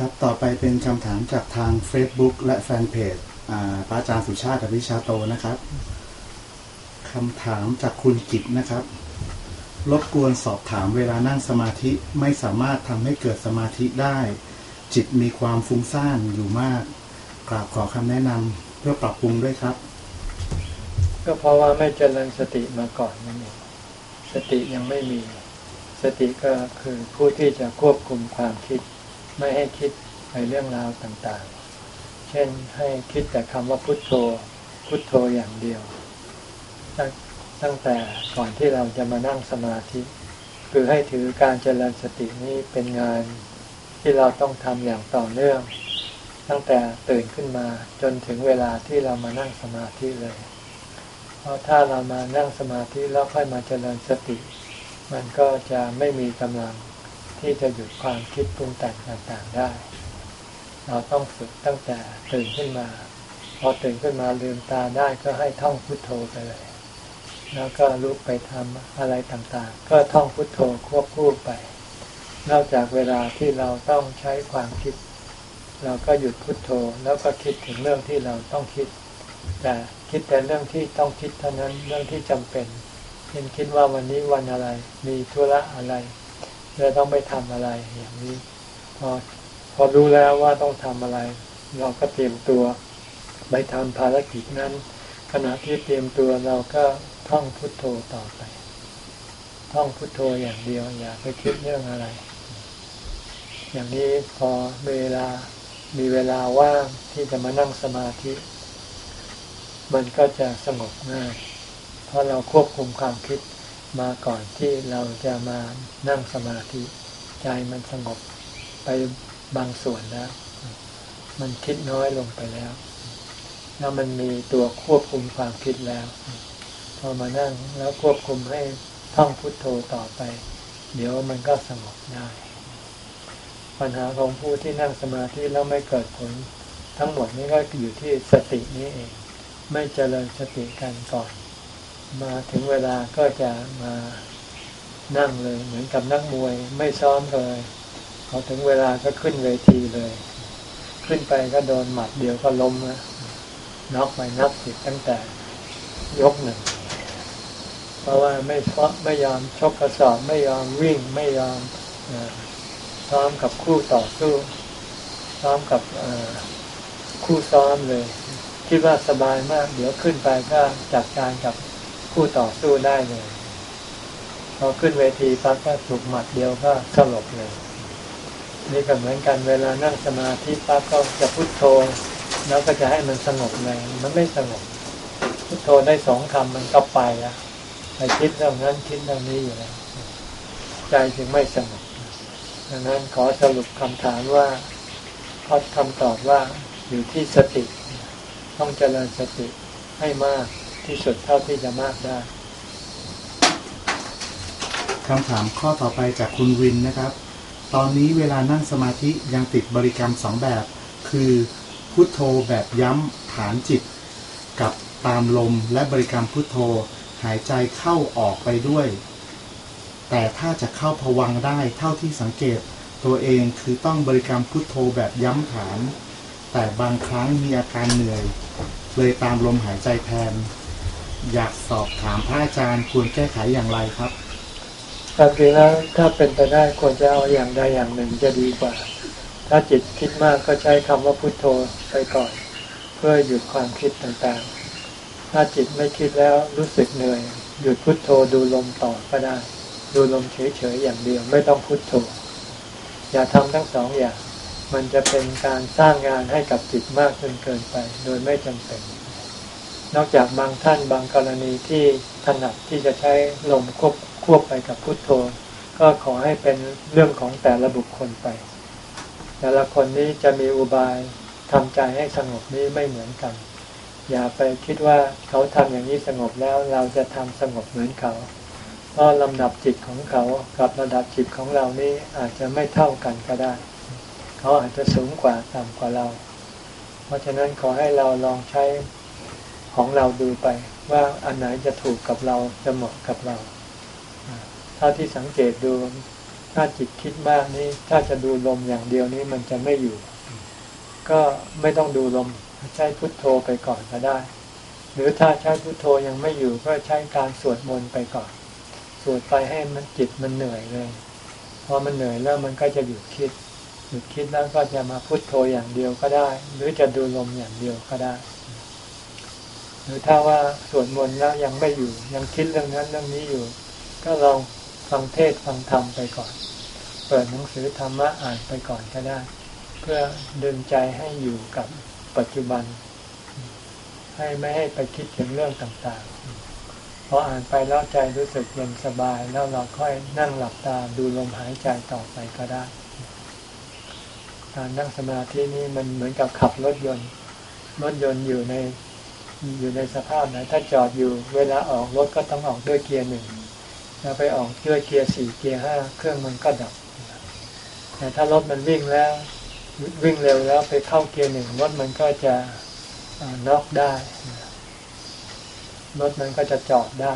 ครับ ต่อไปเป็นคำถามจากทาง Facebook และแฟนเพจพระอาจารย์สุชาติอภิชาโตนะครับคำถามจากคุณกิตนะครับ รบกวนสอบถามเวลานั่งสมาธิไม่สามารถทำให้เกิดสมาธิได้ จิตมีความฟุ้งซ่านอยู่มาก กราบขอคำแนะนำเพื่อปรับปรุงด้วยครับ ก็เพราะว่าไม่เจริญสติมาก่อนนั่นเองสติยังไม่มี สติก็คือผู้ที่จะควบคุมความคิด ไม่ให้คิดในเรื่องราวต่างๆ เช่นให้คิดแต่คำว่าพุทโธ พุทโธอย่างเดียวตั้งตั้งแต่ก่อนที่เราจะมานั่งสมาธิ คือให้ถือการเจริญสตินี้เป็นงานที่เราต้องทำอย่างต่อเนื่อง ตั้งแต่ตื่นขึ้นมาจนถึงเวลาที่เรามานั่งสมาธิเลย เพราะถ้าเรามานั่งสมาธิแล้วค่อยมาเจริญสติ มันก็จะไม่มีกำลัง ที่จะหยุดความคิดปรุงแต่งต่างๆได้ เราต้องฝึกตั้งแต่ตื่นขึ้นมา พอตื่นขึ้นมาลืมตาได้ก็ให้ท่องพุทโธไปเลย แล้วก็ลุกไปทำอะไรต่างๆ ก็ท่องพุทโธควบคู่ไป นอกจากเวลาที่เราต้องใช้ความคิด เราก็หยุดพุทโธแล้วก็คิดถึงเรื่องที่เราต้องคิด แต่คิดแต่เรื่องที่ต้องคิดเท่านั้นเรื่องที่จำเป็นเช่นคิดว่าวันนี้วันอะไร มีธุระอะไร เราต้องไปทำอะไรอย่างนี้ พอพอรู้แล้วว่าต้องทำอะไร เราก็เตรียมตัวไปทำภารกิจนั้น ขณะที่เตรียมตัวเราก็ท่องพุทโธต่อไป ท่องพุทโธอย่างเดียวอย่าไปคิดเรื่องอะไร อย่างนี้พอเวลามีเวลาว่างที่จะมานั่งสมาธิ มันก็จะสงบง่าย เพราะเราควบคุมความคิด มาก่อนที่เราจะมานั่งสมาธิ ใจมันสงบไปบางส่วนแล้ว มันคิดน้อยลงไปแล้ว แล้วมันมีตัวควบคุมความคิดแล้ว พอมานั่งแล้วควบคุมให้ท่องพุทโธต่อไป เดี๋ยวมันก็สงบได้ ปัญหาของผู้ที่นั่งสมาธิแล้วไม่เกิดผล ทั้งหมดนี้ก็อยู่ที่สตินี้เอง ไม่เจริญสติกันก่อน มาถึงเวลาก็จะมานั่งเลย เหมือนกับนักมวยไม่ซ้อมเลยพอถึงเวลาก็ขึ้นเวทีเลย ขึ้นไปก็โดนหมัดเดียวก็ล้มนะน็อกไปนับสิบตั้งแต่ยกหนึ่งเพราะว่าไม่เพราะไม่ยอมชกกระสอบไม่ยอมวิ่งไม่ยอมซ้อมกับคู่ต่อสู้ซ้อมกับคู่ซ้อมเลย คิดว่าสบายมาก เดี๋ยวขึ้นไปก็จัดการกับ คู่ต่อสู้ได้เลยพอขึ้นเวทีปั๊บก็ถูกหมัดเดียวก็สลบเลยนี่ก็เหมือนกันเวลานั่งสมาธิปั๊บก็จะพุโทโธ แล้วก็จะให้มันสงบเลย มันไม่สงบ พุโทโธได้สองคำมันก็ไปแล้วไปคิดเรื่องนั้นคิดเรื่องนี้อยู่แล้วใจจึงไม่สงบดังนั้นขอสรุปคำถามว่าขอคำตอบว่าอยู่ที่สติ ต้องเจริญสติให้มาก ที่สุดเท่าที่จะมากได้คำถามข้อต่อไปจากคุณวินนะครับ ตอนนี้เวลานั่งสมาธิยังติดบริกรรมสองแบบ คือพุทโธแบบย้ำฐานจิต กับตามลมและบริกรรมพุทโธหายใจเข้าออกไปด้วย แต่ถ้าจะเข้าผวังได้เท่าที่สังเกต ตัวเองคือต้องบริกรรมพุทโธแบบย้ำฐาน แต่บางครั้งมีอาการเหนื่อย เลยตามลมหายใจแทน อยากสอบถามพระอาจารย์ควรแก้ไขอย่างไรครับความจริงแล้วถ้าเป็นไปได้ควรจะเอาอย่างใดอย่างหนึ่งจะดีกว่า ถ้าจิตคิดมากก็ใช้คำว่าพุทโธไปก่อน เพื่อหยุดความคิดต่างๆ ถ้าจิตไม่คิดแล้วรู้สึกเหนื่อย หยุดพุทโธดูลมต่อก็ได้ ดูลมเฉยๆอย่างเดียวไม่ต้องพุทโธ อย่าทำทั้งสองอย่าง มันจะเป็นการสร้างงานให้กับจิตมากจนเกินไป โดยไม่จำเป็น นอกจากบางท่านบางกรณีที่ถนัดที่จะใช้ลมควบควบไปกับพุทโธ ก็ขอให้เป็นเรื่องของแต่ละบุคคลไป แต่ละคนนี้จะมีอุบายทำใจให้สงบนี้ไม่เหมือนกัน อย่าไปคิดว่าเขาทำอย่างนี้สงบแล้วเราจะทำสงบเหมือนเขา เพราะลำดับจิตของเขากับระดับจิตของเรานี่อาจจะไม่เท่ากันก็ได้ เขาอาจจะสูงกว่าต่ำกว่าเรา เพราะฉะนั้นขอให้เราลองใช้ ของเราดูไป ว่าอันไหนจะถูกกับเราจะเหมาะกับเราเท่าที่สังเกตดูถ้าจิตคิดมากนี้ ถ้าจะดูลมอย่างเดียวนี้มันจะไม่อยู่ ก็ไม่ต้องดูลมใช้พุทโธไปก่อนก็ได้ หรือถ้าใช้พุทโธยังไม่อยู่ก็ใช้การสวดมนต์ไปก่อน สวดไปให้มันจิตมันเหนื่อยเลย พอมันเหนื่อยแล้วมันก็จะหยุดคิด หยุดคิดแล้วก็จะมาพุทโธอย่างเดียวก็ได้ หรือจะดูลมอย่างเดียวก็ได้ หรือถ้าว่าสวดมนต์แล้วยังไม่อยู่ ยังคิดเรื่องนั้นเรื่องนี้อยู่ ก็ลองฟังเทศฟังธรรมไปก่อน เปิดหนังสือธรรมะอ่านไปก่อนก็ได้ เพื่อดึงใจให้อยู่กับปัจจุบัน ให้ไม่ให้ไปคิดถึงเรื่องต่างๆพออ่านไปแล้วใจรู้สึกเย็นสบายแล้วเราค่อยนั่งหลับตาดูลมหายใจต่อไปก็ได้การนั่งสมาธินี้มันเหมือนกับขับรถยนต์ รถยนต์อยู่ใน อยู่ในสภาพไหนถ้าจอดอยู่เวลาออกรถก็ต้องออกด้วยเกียร์หนึ่งแล้วไปออกด้วยเกียร์สี่เกียร์ห้าเครื่องมันก็ดับแต่ถ้ารถมันวิ่งแล้ววิ่งเร็วแล้วไปเข้าเกียร์หนึ่งรถมันก็จะน็อกได้รถมันก็จะจอดได้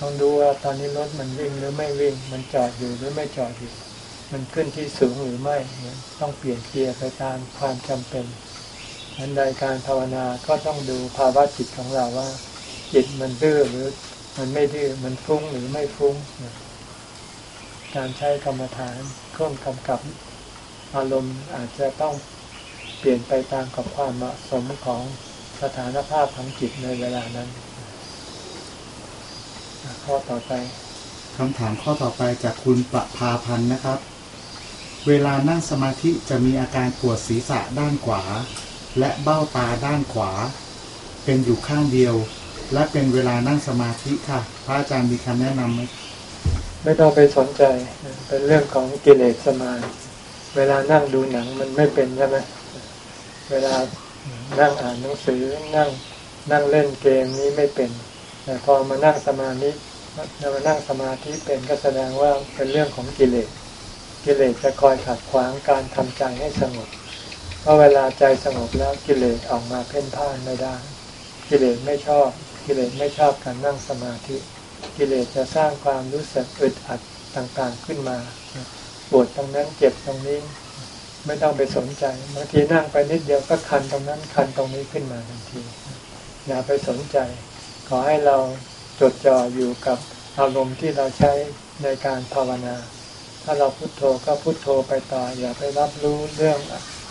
ต้องดูว่าตอนนี้รถมันวิ่งหรือไม่วิ่ง มันจอดอยู่หรือไม่จอดอยู่ มันขึ้นที่สูงหรือไม่ ต้องเปลี่ยนเกียร์ไปตามความจำเป็น อันใดการภาวนาก็ต้องดูภาวะจิตของเราว่า จิตมันดื้อหรือมันไม่ดื้อมันฟุ้งหรือไม่ฟุ้ง การใช้กรรมฐานเครื่องกำกับอารมณ์อาจจะต้องเปลี่ยนไปตามกับความเหมาะสมของสถานภาพของจิตในเวลานั้น ข้อต่อไปคำถามข้อต่อไปจากคุณประภาพันธ์นะครับ เวลานั่งสมาธิจะมีอาการปวดศีรษะด้านขวา และเบ้าตาด้านขวา เป็นอยู่ข้างเดียว และเป็นเวลานั่งสมาธิค่ะ พระอาจารย์มีคำแนะนำไหมไม่ต้องไปสนใจเป็นเรื่องของกิเลสสมาเวลานั่งดูหนังมันไม่เป็นใช่ไหมเวลานั่งอ่านหนังสือนั่งนั่งเล่นเกมนี้ไม่เป็น แต่พอมานั่งสมาธิมานั่งสมาธิเป็นก็แสดงว่าเป็นเรื่องของกิเลส กิเลสจะคอยขัดขวางการทำใจให้สงบ เพราะเวลาใจสงบแล้วกิเลสออกมาเพ่นพ่านไม่ได้ กิเลสไม่ชอบ กิเลสไม่ชอบการนั่งสมาธิ กิเลสจะสร้างความรู้สึกอึดอัดต่างๆขึ้นมาปวดตรงนั้นเจ็บตรงนี้ ไม่ต้องไปสนใจบางทีนั่งไปนิดเดียวก็คันตรงนั้นคันตรงนี้ขึ้นมาทันทีอย่าไปสนใจ ขอให้เราจดจ่ออยู่กับอารมณ์ที่เราใช้ในการภาวนา ถ้าเราพุโทโธก็พุโทโธไปต่อ อย่าไปรับรู้เรื่อง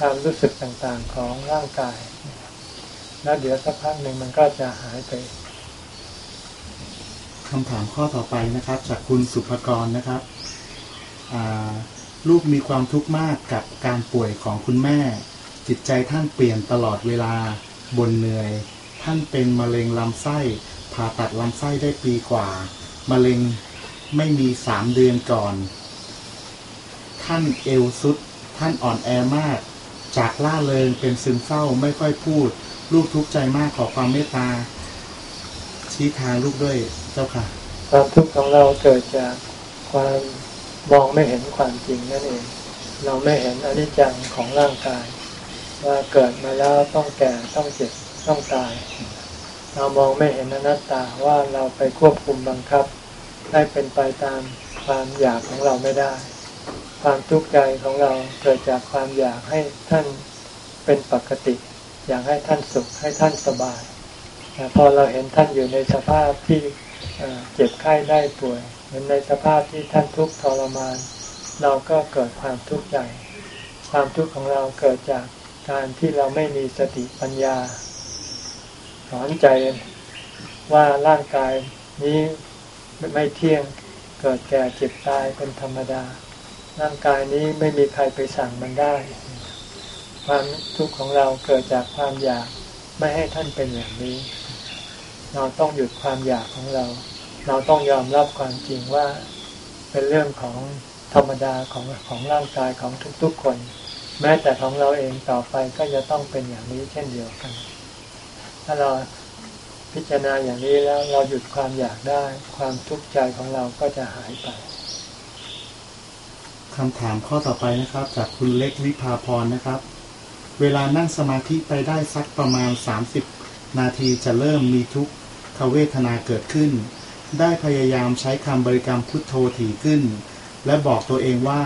ความรู้สึกต่างๆของร่างกาย แล้วเดี๋ยวสักพักหนึ่งมันก็จะหายไปคำถามข้อต่อไปนะครับ จากคุณสุภกรนะครับลูกมีความทุกข์มากกับการป่วยของคุณแม่ จิตใจท่านเปลี่ยนตลอดเวลาบนเหนื่อย ท่านเป็นมะเร็งลำไส้ผ่าตัดลำไส้ได้ปีกว่ามะเร็งไม่มีสามเดือนก่อน ท่านเอวสุด ท่านอ่อนแอมาก จากล่าเริงเป็นซึมเศร้าไม่ค่อยพูด ลูกทุกข์ใจมากขอความเมตตา ชี้ทางลูกด้วยเจ้าค่ะ ความทุกข์ของเราเกิดจากความมองไม่เห็นความจริงนั่นเอง เราไม่เห็นอนิจจังของร่างกาย ว่าเกิดมาแล้วต้องแก่ต้องเจ็บต้องตาย เรามองไม่เห็นอนัตตาว่าเราไปควบคุมบังคับ ให้เป็นไปตามความอยากของเราไม่ได้ ความทุกข์ใจของเราเกิดจากความอยากให้ท่านเป็นปกติ อยากให้ท่านสุขให้ท่านสบายแต่พอเราเห็นท่านอยู่ในสภาพที่เจ็บไข้ได้ป่วย เห็นในสภาพที่ท่านทุกข์ทรมาน เราก็เกิดความทุกข์ใจ ความทุกข์ของเราเกิดจากการที่เราไม่มีสติปัญญาสอนใจว่าร่างกายนี้ไม่เที่ยงเกิดแก่เจ็บตายเป็นธรรมดา ร่างกายนี้ไม่มีใครไปสั่งมันได้ ความทุกข์ของเราเกิดจากความอยากไม่ให้ท่านเป็นอย่างนี้ เราต้องหยุดความอยากของเรา เราต้องยอมรับความจริงว่าเป็นเรื่องของธรรมดาของของร่างกายของทุกๆคน แม้แต่ของเราเองต่อไปก็จะต้องเป็นอย่างนี้เช่นเดียวกัน ถ้าเราพิจารณาอย่างนี้แล้วเราหยุดความอยากได้ ความทุกข์ใจของเราก็จะหายไป คำถามข้อต่อไปนะครับ จากคุณเล็กวิภาพรนะครับ เวลานั่งสมาธิไปได้สักประมาณ 30 นาทีจะเริ่มมีทุกขเวทนาเกิดขึ้น ได้พยายามใช้คำบริกรรมพุทโธถี่ขึ้น และบอกตัวเองว่า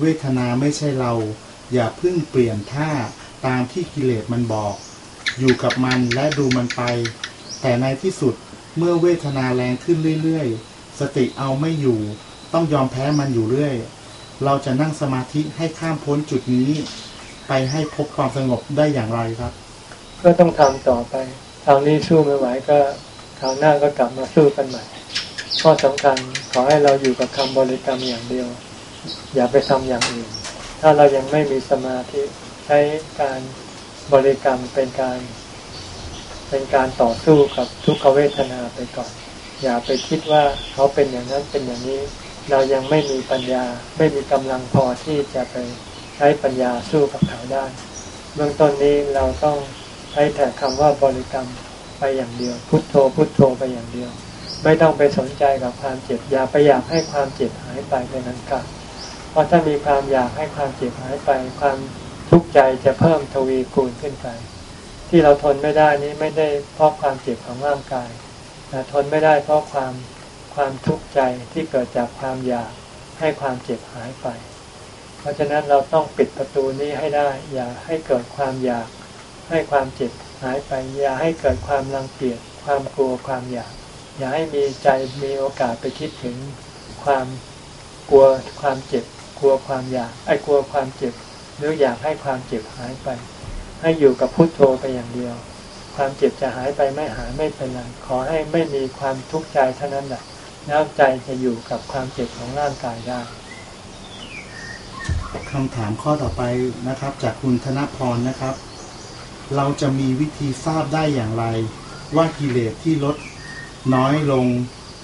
เวทนาไม่ใช่เรา อย่าเพิ่งเปลี่ยนท่าตามที่กิเลสมันบอก อยู่กับมันและดูมันไป แต่ในที่สุดเมื่อเวทนาแรงขึ้นเรื่อยๆ สติเอาไม่อยู่ ต้องยอมแพ้มันอยู่เรื่อย เราจะนั่งสมาธิให้ข้ามพ้นจุดนี้ ไปให้พบความสงบได้อย่างไรครับ ก็ต้องทำต่อไปคราวนี้สู้ไม่ไหวก็คราวหน้าก็กลับมาสู้กันใหม่ข้อสำคัญขอให้เราอยู่กับคำบริกรรมอย่างเดียว อย่าไปทำอย่างอื่น ถ้าเรายังไม่มีสมาธิใช้การบริกรรมเป็นการ เป็นการต่อสู้กับทุกขเวทนาไปก่อน อย่าไปคิดว่าเขาเป็นอย่างนั้นเป็นอย่างนี้ เรายังไม่มีปัญญาไม่มีกำลังพอที่จะไปใช้ปัญญาสู้กับเขาได้ เบื้องต้นนี้เราต้องใช้แต่คำว่าบริกรรมไปอย่างเดียว พุทโธพุทโธไปอย่างเดียว ไม่ต้องไปสนใจกับความเจ็บอย่าไปอยากให้ความเจ็บหายไปเป็นนั้นกับเพราะถ้ามีความอยากให้ความเจ็บหายไป ความทุกข์ใจจะเพิ่มทวีคูณขึ้นไป ที่เราทนไม่ได้นี้ไม่ได้เพราะความเจ็บของร่างกายแต่ทนไม่ได้เพราะความ ความทุกข์ใจที่เกิดจากความอยากให้ความเจ็บหายไป เพราะฉะนั้นเราต้องปิดประตูนี้ให้ได้ อย่าให้เกิดความอยาก ให้ความเจ็บหายไป อย่าให้เกิดความรังเกียจความกลัวความอยาก อย่าให้มีใจมีโอกาสไปคิดถึงความกลัวความเจ็บ กลัวความอยาก ไอ้กลัวความเจ็บ หรืออยากให้ความเจ็บหายไป ให้อยู่กับพุโทโธไปอย่างเดียว ความเจ็บจะหายไปไม่หายไม่เป็นไรขอให้ไม่มีความทุกข์ใจเท่านั้นแหละ แล้วใจจะอยู่กับความเจ็บของร่างกายได้คำถามข้อต่อไปนะครับ จากคุณธนพรนะครับ เราจะมีวิธีทราบได้อย่างไร ว่ากิเลสที่ลดน้อยลง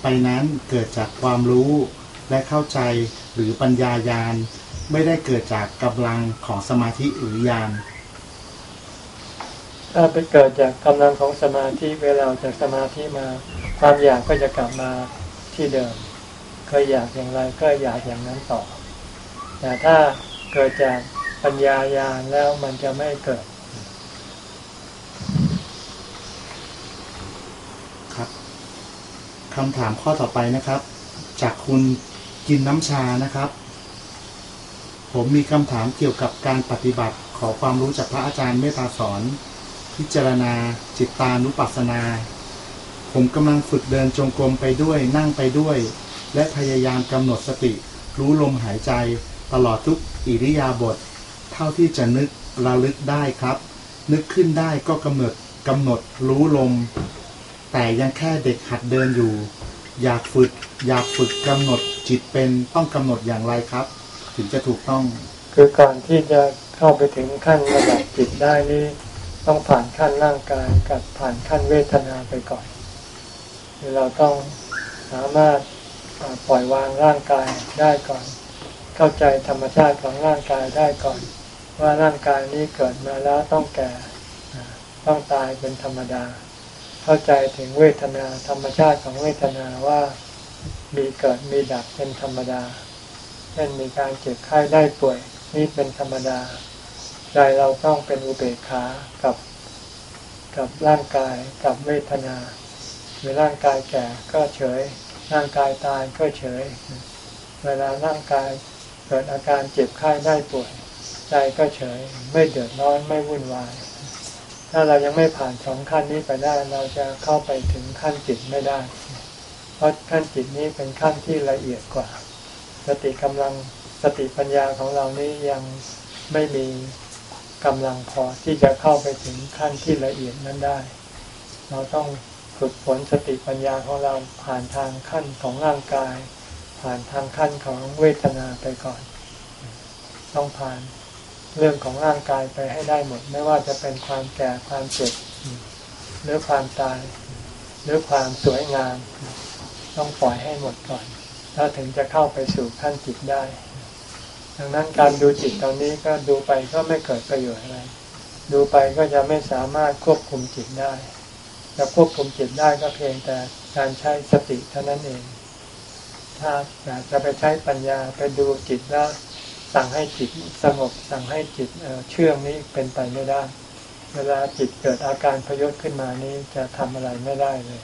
ไปนั้นเกิดจากความรู้และเข้าใจหรือปัญญายาณไม่ได้เกิดจากกำลังของสมาธิหรือญาณถ้าไปเกิดจากกำลังของสมาธิเวลาออกจากสมาธิมา ความอยากก็จะกลับมา ที่เดิม เคยอยากอย่างไรก็อยากอย่างนั้นต่อ แต่ถ้าเกิดจากปัญญายาณแล้วมันจะไม่เกิด ครับคำถามข้อต่อไปนะครับ จากคุณกินน้ำชานะครับ ผมมีคำถามเกี่ยวกับการปฏิบัติขอความรู้จากพระอาจารย์เมตตาสอน พิจารณาจิตตานุปัสสนา ผมกำลังฝึกเดินจงกรมไปด้วยนั่งไปด้วย และพยายามกำหนดสติ รู้ลมหายใจ ตลอดทุกอิริยาบถเท่าที่จะนึกระลึกได้ครับ นึกขึ้นได้ก็กำหนดกำหนดรู้ลม แต่ยังแค่เด็กหัดเดินอยู่ อยากฝึกอยากฝึกกำหนดจิตเป็นต้องกำหนดอย่างไรครับ ถึงจะถูกต้อง คือก่อนที่จะเข้าไปถึงขั้นระดับจิตได้นี่ต้องผ่านขั้นร่างกายกับผ่านขั้นเวทนาไปก่อน คือเราต้องสามารถปล่อยวางร่างกายได้ก่อน เข้าใจธรรมชาติของร่างกายได้ก่อน ว่าร่างกายนี้เกิดมาแล้วต้องแก่ต้องตายเป็นธรรมดา เข้าใจถึงเวทนาธรรมชาติของเวทนาว่ามีเกิดมีดับเป็นธรรมดาเช่นมีการเจ็บไข้ได้ป่วยนี่เป็นธรรมดาใจเราต้องเป็นอุเบกขากับ กับร่างกายกับเวทนา เวลาร่างกายแก่ก็เฉย ร่างกายตายก็เฉย เวลาร่างกายเกิดอาการเจ็บไข้ได้ป่วยใจก็เฉย ไม่เดือดร้อนไม่วุ่นวาย ถ้าเรายังไม่ผ่านสองขั้นนี้ไปได้เราจะเข้าไปถึงขั้นจิตไม่ได้ เพราะขั้นจิตนี้เป็นขั้นที่ละเอียดกว่า สติกำลังสติปัญญาของเรานี้ยังไม่มีกำลังพอที่จะเข้าไปถึงขั้นที่ละเอียดนั้นได้ เราต้อง ฝึกฝนสติปัญญาของเราผ่านทางขั้นของร่างกาย ผ่านทางขั้นของเวทนาไปก่อน ต้องผ่านเรื่องของร่างกายไปให้ได้หมด ไม่ว่าจะเป็นความแก่ความเจ็บหรือความตาย หรือความสวยงาม ต้องปล่อยให้หมดก่อน แล้วถึงจะเข้าไปสู่ขั้นจิตได้ ดังนั้นการดูจิตตอนนี้ก็ดูไปก็ไม่เกิดประโยชน์อะไร ดูไปก็จะไม่สามารถควบคุมจิตได้ จะควบคุมจิตได้ก็เพียงแต่การใช้สติเท่านั้นเอง ถ้าอยากจะไปใช้ปัญญาไปดูจิตแล้วสั่งให้จิตสงบสั่งให้จิตเเชื่องนี้เป็นไปไม่ได้ เวลาจิตเกิดอาการพยศขึ้นมานี้จะทำอะไรไม่ได้เลย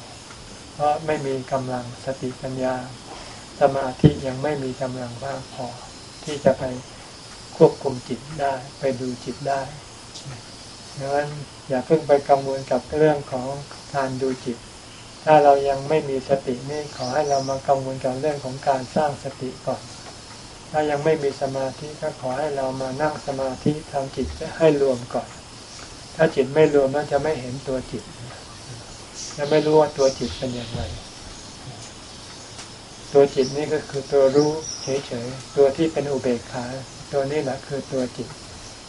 เพราะไม่มีกำลังสติปัญญา สมาธิยังไม่มีกำลังมากพอ ที่จะไปควบคุมจิตได้ ไปดูจิตได้ ดังนั้นอย่าเพิ่งไปกังวลกับเรื่องของการดูจิต ถ้าเรายังไม่มีสตินี่ขอให้เรามากังวลกับเรื่องของการสร้างสติก่อน ถ้ายังไม่มีสมาธิก็ขอให้เรามานั่งสมาธิทำจิตให้รวมก่อน ถ้าจิตไม่รวมมันจะไม่เห็นตัวจิต จะไม่รู้ว่าตัวจิตเป็นอย่างไร ตัวจิตนี่ก็คือตัวรู้เฉยๆ ตัวที่เป็นอุเบกขา ตัวนี้แหละคือตัวจิต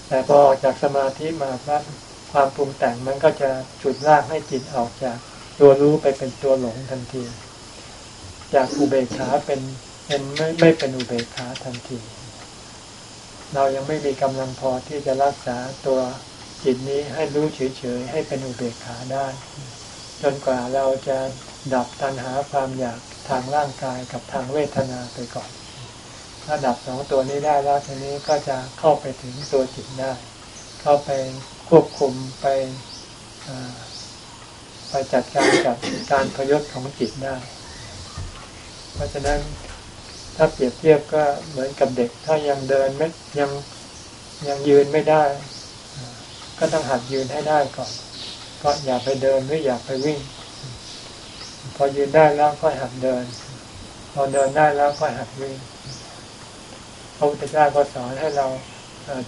แต่พอออกจากสมาธิมาปั๊บความปรุงแต่งมันก็จะจุดลากให้จิตออกจากตัวรู้ไปเป็นตัวหลงทันที จากอุเบกขาเป็นเป็นไม่ไม่เป็นอุเบกขาทันที เรายังไม่มีกำลังพอที่จะรักษาตัวจิตนี้ให้รู้เฉยๆให้เป็นอุเบกขาได้ จนกว่าเราจะดับตัณหาความอยากทางร่างกายกับทางเวทนาไปก่อน ถ้าดับสองตัวนี้ได้แล้วทีนี้ก็จะเข้าไปถึงตัวจิตได้ เข้าไปควบคุมไปไปจัดการกับการพยศของจิตได้ เพราะฉะนั้นถ้าเปรียบเทียบก็เหมือนกับเด็ก ถ้ายังเดินไม่ยังยังยืนไม่ได้ ก็ต้องหัดยืนให้ได้ก่อน ก็อย่าไปเดินหรืออย่าไปวิ่ง พอยืนได้แล้วก็หัดเดิน พอเดินได้แล้วก็หัดวิ่ง พระพุทธเจ้าก็สอนให้เรา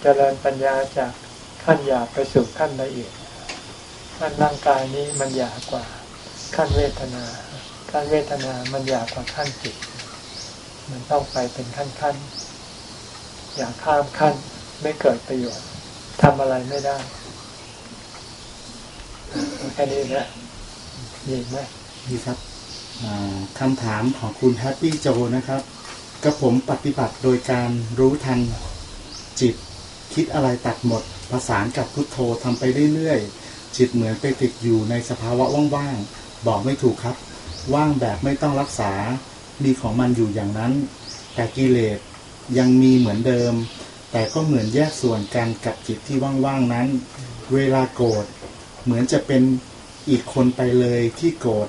เจริญปัญญาจากขั้นหยาบไปสู่ขั้นละเอียดขั้นร่างกายนี้มันหยาบกว่าขั้นเวทนาขั้นเวทนามันหยาบกว่าขั้นจิต มันต้องไปเป็นขั้นขั้นอย่าข้ามขั้นไม่เกิดประโยชน์ทำอะไรไม่ได้แค่นี้นะดีไหมดีครับคำถามของคุณแฮปปี้โจนะครับ กระผมปฏิบัติโดยการรู้ทันจิตคิดอะไรตัดหมดประสานกับพุทโธทำไปเรื่อยๆ จิตเหมือนไปติดอยู่ในสภาวะว่างๆ บอกไม่ถูกครับ ว่างแบบไม่ต้องรักษา มีของมันอยู่อย่างนั้น แต่กิเลสยังมีเหมือนเดิม แต่ก็เหมือนแยกส่วนกันกับจิตที่ว่างๆนั้น เวลาโกรธเหมือนจะเป็นอีกคนไปเลยที่โกรธ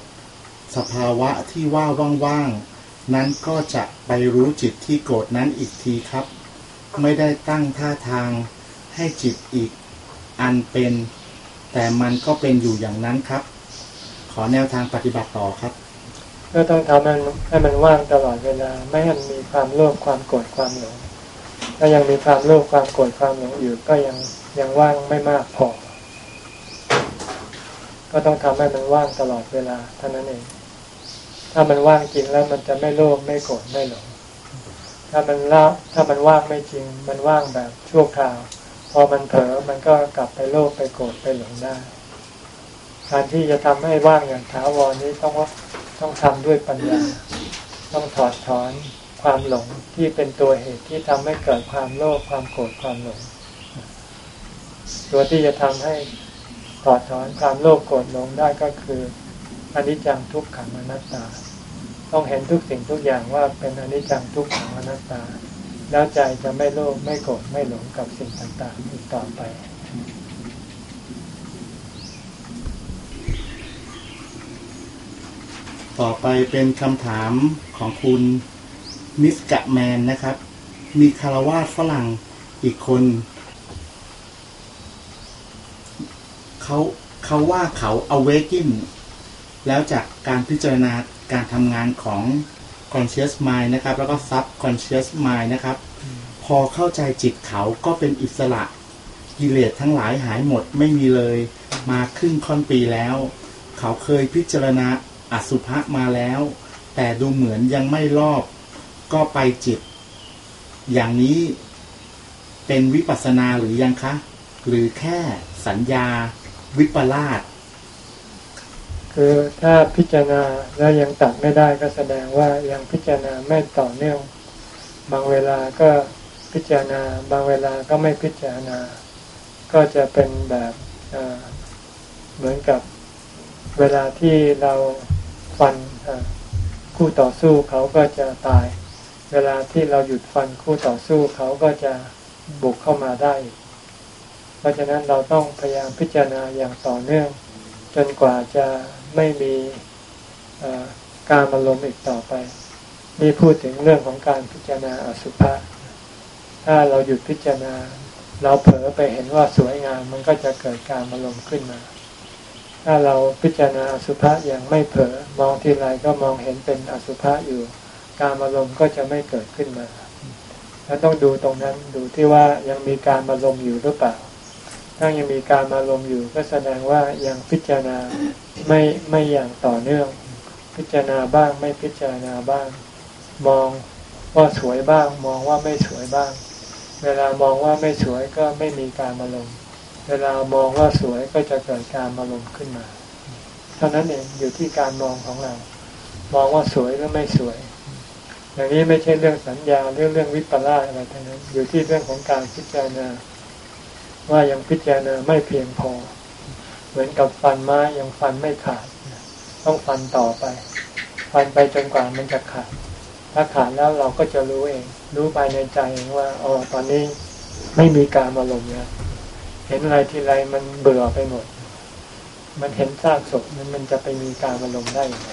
สภาวะที่ว่าว่างๆ นั้นก็จะไปรู้จิตที่โกรธนั้นอีกทีครับ ไม่ได้ตั้งท่าทางให้จิตอีกอันเป็น แต่มันก็เป็นอยู่อย่างนั้นครับ ขอแนวทางปฏิบัติต่อครับ ก็ต้องทำมันให้มันว่างตลอดเวลา ไม่ให้มันมีความโลภความโกรธความหลงถ้ายังมีความโลภความโกรธความหลงอยู่ก็ยังยังว่างไม่มากพอ ก็ต้องทำให้มันว่างตลอดเวลาเท่านั้นเอง ถ้ามันว่างจริงแล้วมันจะไม่โลภไม่โกรธไม่หลงถ้ามันละถ้ามันว่างไม่จริง มันว่างแบบชั่วคราว พอมันเผลอมันก็กลับไปโลภไปโกรธไปหลงได้ การที่จะทำให้ว่างอย่างถาวรนี้ต้องต้องทำด้วยปัญญา ต้องถอดถอนความหลงที่เป็นตัวเหตุที่ทำให้เกิดความโลภความโกรธความหลง ตัวที่จะทำให้ถอดถอนความโลภโกรธหลงได้ก็คือ อนิจจังทุกขังอนัตตา ต้องเห็นทุกสิ่งทุกอย่างว่าเป็นอนิจจังทุกขังอนัตตา แล้วใจจะไม่โลภไม่โกรธไม่หลงกับสิ่งต่างๆอีกต่อไปต่อไปเป็นคำถามของคุณมิสกะแมนนะครับ มีคารวาสฝรั่งอีกคน เขาเขาว่าเขา awaken แล้วจากการพิจารณาการทำงานของ conscious mind นะครับ แล้วก็ subconscious mind นะครับ พอเข้าใจจิตเขาก็เป็นอิสระกิเลสทั้งหลายหายหมดไม่มีเลยมาครึ่งค่อนปีแล้ว เขาเคยพิจารณาอสุภะมาแล้ว แต่ดูเหมือนยังไม่รอบ ก็ไปจิต อย่างนี้เป็นวิปัสสนาหรือยังคะ หรือแค่สัญญาวิปลาส คือถ้าพิจารณาแล้วยังตัดไม่ได้ก็แสดงว่ายังพิจารณาไม่ต่อเนื่อง บางเวลาก็พิจารณา บางเวลาก็ไม่พิจารณา ก็จะเป็นแบบเหมือนกับเวลาที่เราฟันคู่ต่อสู้เขาก็จะตาย เวลาที่เราหยุดฟันคู่ต่อสู้เขาก็จะบุกเข้ามาได้ เพราะฉะนั้นเราต้องพยายามพิจารณาอย่างต่อเนื่อง จนกว่าจะ ไม่มีการอารมณ์อีกต่อไปนี่พูดถึงเรื่องของการพิจารณาอสุภะถ้าเราหยุดพิจารณา เราเผลอไปเห็นว่าสวยงามมันก็จะเกิดการอารมณ์ขึ้นมา ถ้าเราพิจารณาอสุภะอย่างไม่เผลอมองทีไรก็มองเห็นเป็นอสุภะอยู่ การอารมณ์ก็จะไม่เกิดขึ้นมาแล้วต้องดูตรงนั้นดูที่ว่ายังมีการอารมณ์อยู่หรือเปล่า ถ้ายังมีการอารมณ์อยู่ก็แสดงว่ายังพิจารณาไม่ไม่อย่างต่อเนื่อง พิจารณาบ้างไม่พิจารณาบ้าง มองว่าสวยบ้าง มองว่าไม่สวยบ้าง เวลามองว่าไม่สวยก็ไม่มีการอารมณ์เวลามองว่าสวยก็จะเกิดการอารมณ์ขึ้นมาเท่านั้นเองอยู่ที่การมองของเรา มองว่าสวยหรือไม่สวย อย่างนี้ไม่ใช่เรื่องสัญญาเรื่องเรื่องวิปลาสอะไรทั้งนั้น อยู่ที่เรื่องของการพิจารณา ว่ายังพิจารณาไม่เพียงพอ เหมือนกับฟันไม้ยังฟันไม่ขาด ต้องฟันต่อไป ฟันไปจนกว่ามันจะขาด ถ้าขาดแล้วเราก็จะรู้เอง รู้ไปในใจเองว่าอ๋อตอนนี้ไม่มีการอารมณ์แล้วเห็นอะไรทีไรมันเบื่อไปหมด มันเห็นซากศพมันมันจะไปมีการอารมณ์ได้อย่างไร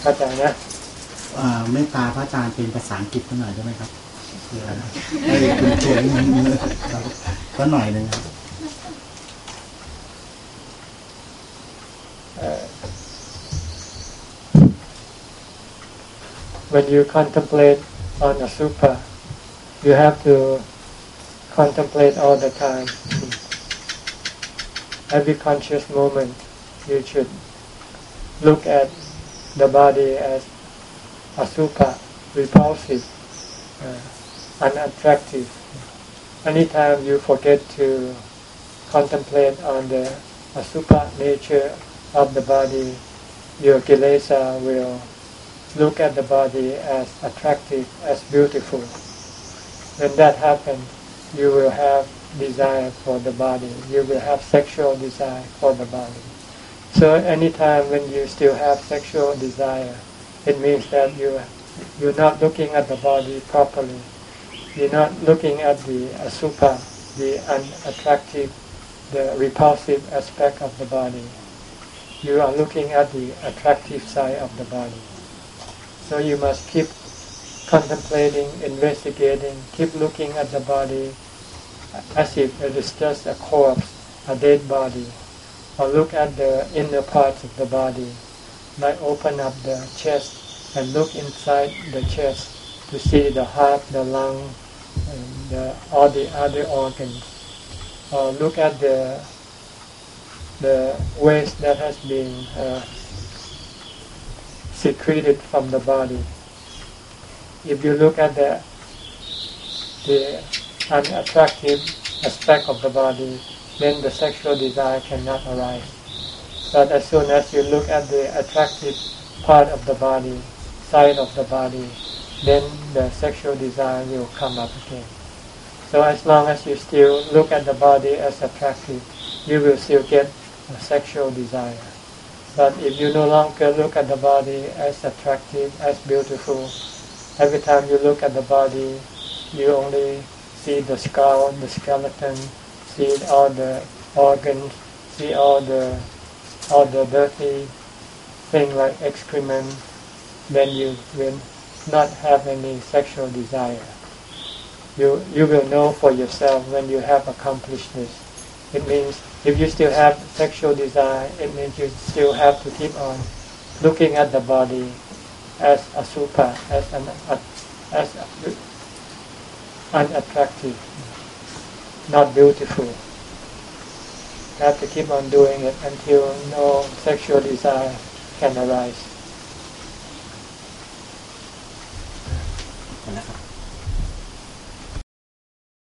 เข้าใจนะเมตตาพระอาจารย์เป็นภาษาอังกฤษหน่อยได้ไหมครับ เผื่อให้คุณเขียนครับก็หน่อยหนึ่งครับ uh, when you contemplate on a supa, you have to contemplate all the time. Every conscious moment, you should look at the body as a supa, repulsive, uh, unattractive. Anytime you forget to contemplate on the asupa nature of the body, your kilesa will look at the body as attractive, as beautiful. When that happens, you will have desire for the body. You will have sexual desire for the body. So anytime when you still have sexual desire, it means that you you're not looking at the body properly. You're not looking at the asupa, the unattractive, the repulsive aspect of the body. You are looking at the attractive side of the body. So you must keep contemplating, investigating, keep looking at the body as if it is just a corpse, a dead body. Or look at the inner parts of the body, like open up the chest and look inside the chest to see the heart, the lung, the, all the other organs. Or look at the the waste that has been uh, secreted from the body. If you look at the the unattractive aspect of the body, then the sexual desire cannot arise. But as soon as you look at the attractive part of the body, side of the body, then the sexual desire will come up again. So as long as you still look at the body as attractive, you will still get a sexual desire. But if you no longer look at the body as attractive, as beautiful, every time you look at the body, you only see the skull, the skeleton, see all the organs, see all the all the dirty thing like excrement, then you will not have any sexual desire. You you will know for yourself when you have accomplished this. It means if you still have sexual desire, it means you still have to keep on looking at the body as a super, as an as unattractive, not beautiful. You have to keep on doing it until no sexual desire can arise.